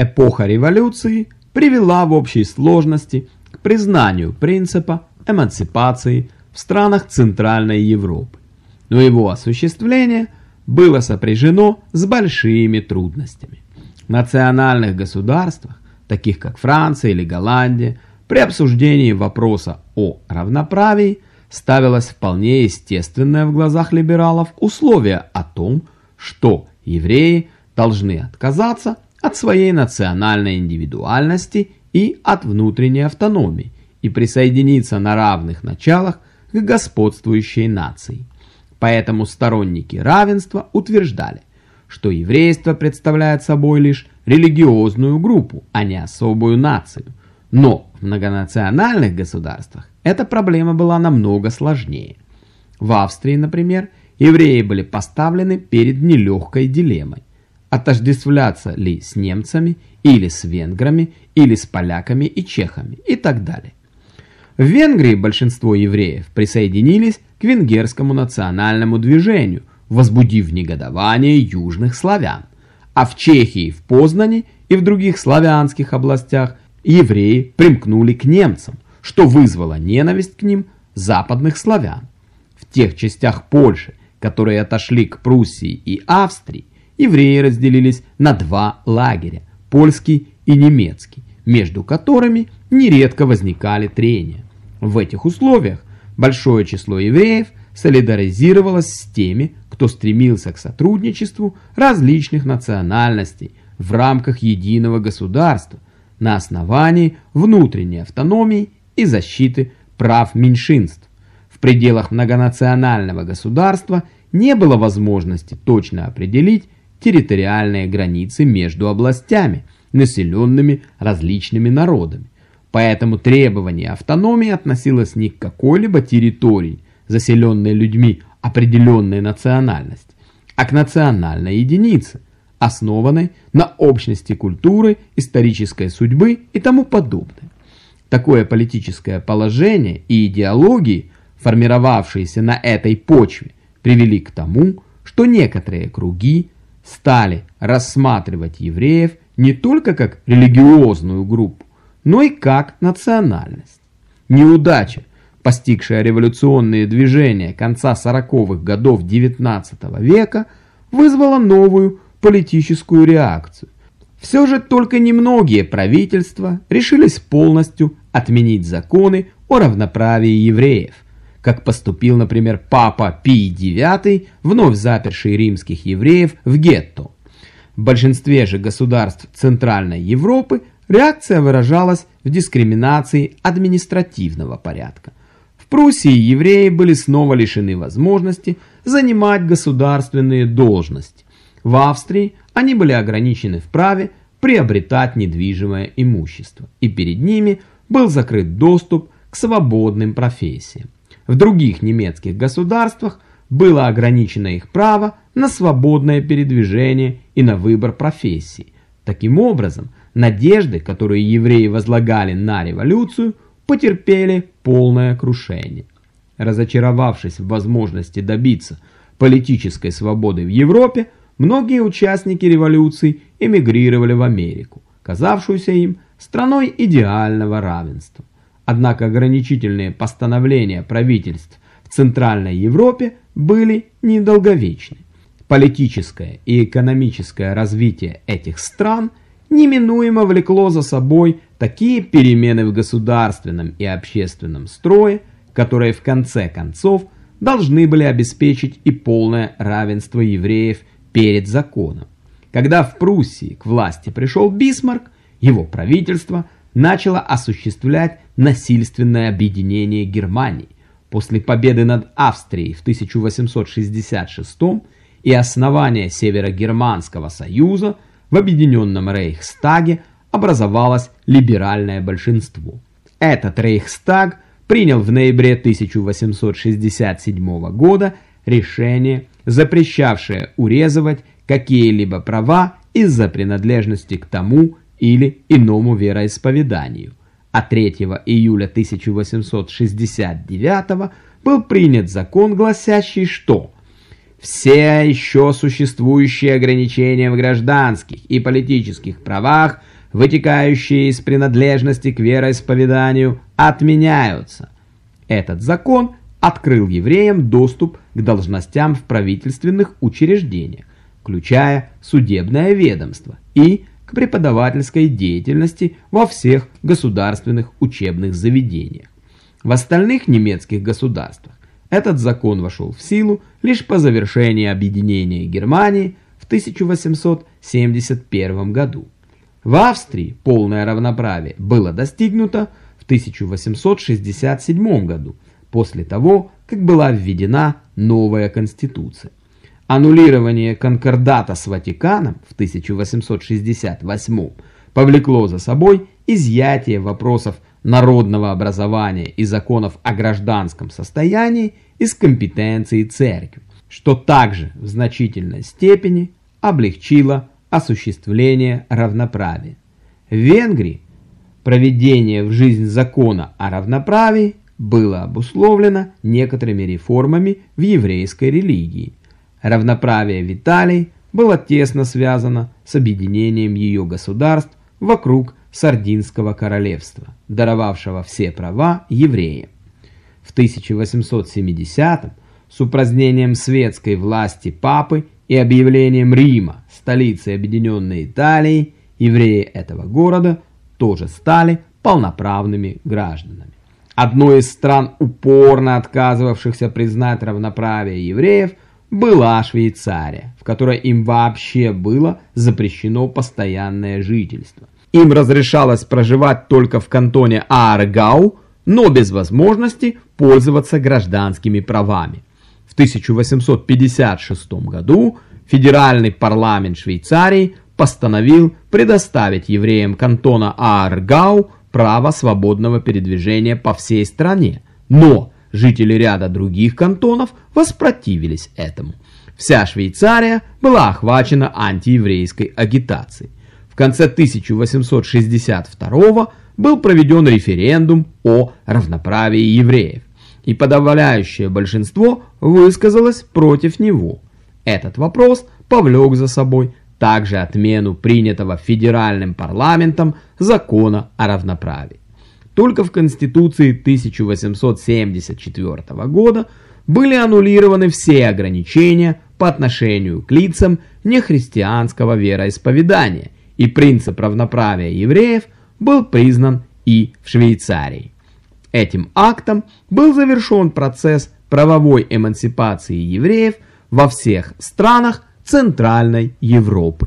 Эпоха революции привела в общей сложности к признанию принципа эмансипации в странах Центральной Европы, но его осуществление было сопряжено с большими трудностями. В национальных государствах, таких как Франция или Голландия, при обсуждении вопроса о равноправии ставилось вполне естественное в глазах либералов условие о том, что евреи должны отказаться от своей национальной индивидуальности и от внутренней автономии и присоединиться на равных началах к господствующей нации. Поэтому сторонники равенства утверждали, что еврейство представляет собой лишь религиозную группу, а не особую нацию. Но в многонациональных государствах эта проблема была намного сложнее. В Австрии, например, евреи были поставлены перед нелегкой дилеммой. Отождествляться ли с немцами, или с венграми, или с поляками и чехами и так далее. В Венгрии большинство евреев присоединились к венгерскому национальному движению, возбудив негодование южных славян. А в Чехии, в Познане и в других славянских областях евреи примкнули к немцам, что вызвало ненависть к ним западных славян. В тех частях Польши, которые отошли к Пруссии и Австрии, евреи разделились на два лагеря – польский и немецкий, между которыми нередко возникали трения. В этих условиях большое число евреев солидаризировалось с теми, кто стремился к сотрудничеству различных национальностей в рамках единого государства на основании внутренней автономии и защиты прав меньшинств. В пределах многонационального государства не было возможности точно определить территориальные границы между областями, населенными различными народами. Поэтому требование автономии относилось не к какой-либо территории, заселенной людьми определенной национальности, а к национальной единице, основанной на общности культуры, исторической судьбы и тому подобное. Такое политическое положение и идеологии, формировавшиеся на этой почве, привели к тому, что некоторые круги стали рассматривать евреев не только как религиозную группу, но и как национальность. Неудача, постигшая революционные движения конца 40-х годов XIX века, вызвала новую политическую реакцию. Все же только немногие правительства решились полностью отменить законы о равноправии евреев, как поступил, например, папа Пий IX, вновь заперший римских евреев в гетто. В большинстве же государств Центральной Европы реакция выражалась в дискриминации административного порядка. В Пруссии евреи были снова лишены возможности занимать государственные должности. В Австрии они были ограничены в праве приобретать недвижимое имущество, и перед ними был закрыт доступ к свободным профессиям. В других немецких государствах было ограничено их право на свободное передвижение и на выбор профессии. Таким образом, надежды, которые евреи возлагали на революцию, потерпели полное крушение. Разочаровавшись в возможности добиться политической свободы в Европе, многие участники революции эмигрировали в Америку, казавшуюся им страной идеального равенства. Однако ограничительные постановления правительств в Центральной Европе были недолговечны. Политическое и экономическое развитие этих стран неминуемо влекло за собой такие перемены в государственном и общественном строе, которые в конце концов должны были обеспечить и полное равенство евреев перед законом. Когда в Пруссии к власти пришел Бисмарк, его правительство начало осуществлять насильственное объединение Германии. После победы над Австрией в 1866 и основания Северогерманского союза в Объединенном Рейхстаге образовалось либеральное большинство. Этот Рейхстаг принял в ноябре 1867 года решение, запрещавшее урезывать какие-либо права из-за принадлежности к тому или иному вероисповеданию. А 3 июля 1869 был принят закон, гласящий, что все еще существующие ограничения в гражданских и политических правах, вытекающие из принадлежности к вероисповеданию, отменяются. Этот закон открыл евреям доступ к должностям в правительственных учреждениях, включая судебное ведомство и к преподавательской деятельности во всех государственных учебных заведениях. В остальных немецких государствах этот закон вошел в силу лишь по завершении объединения Германии в 1871 году. В Австрии полное равноправие было достигнуто в 1867 году, после того, как была введена новая конституция. Аннулирование конкордата с Ватиканом в 1868 повлекло за собой изъятие вопросов народного образования и законов о гражданском состоянии из компетенции церкви, что также в значительной степени облегчило осуществление равноправия. В Венгрии проведение в жизнь закона о равноправии было обусловлено некоторыми реформами в еврейской религии. Равноправие в Италии было тесно связано с объединением ее государств вокруг Сардинского королевства, даровавшего все права евреям. В 1870-м с упразднением светской власти папы и объявлением Рима столицей Объединенной Италии, евреи этого города тоже стали полноправными гражданами. Одной из стран, упорно отказывавшихся признать равноправие евреев, была Швейцария, в которой им вообще было запрещено постоянное жительство. Им разрешалось проживать только в кантоне Ааргау, но без возможности пользоваться гражданскими правами. В 1856 году федеральный парламент Швейцарии постановил предоставить евреям кантона Ааргау право свободного передвижения по всей стране, но жители ряда других кантонов воспротивились этому. Вся Швейцария была охвачена антиеврейской агитацией конце 1862 был проведен референдум о равноправии евреев, и подавляющее большинство высказалось против него. Этот вопрос повлек за собой также отмену принятого федеральным парламентом закона о равноправии. Только в Конституции 1874 года были аннулированы все ограничения по отношению к лицам нехристианского вероисповедания и принцип равноправия евреев был признан и в Швейцарии. Этим актом был завершен процесс правовой эмансипации евреев во всех странах Центральной Европы.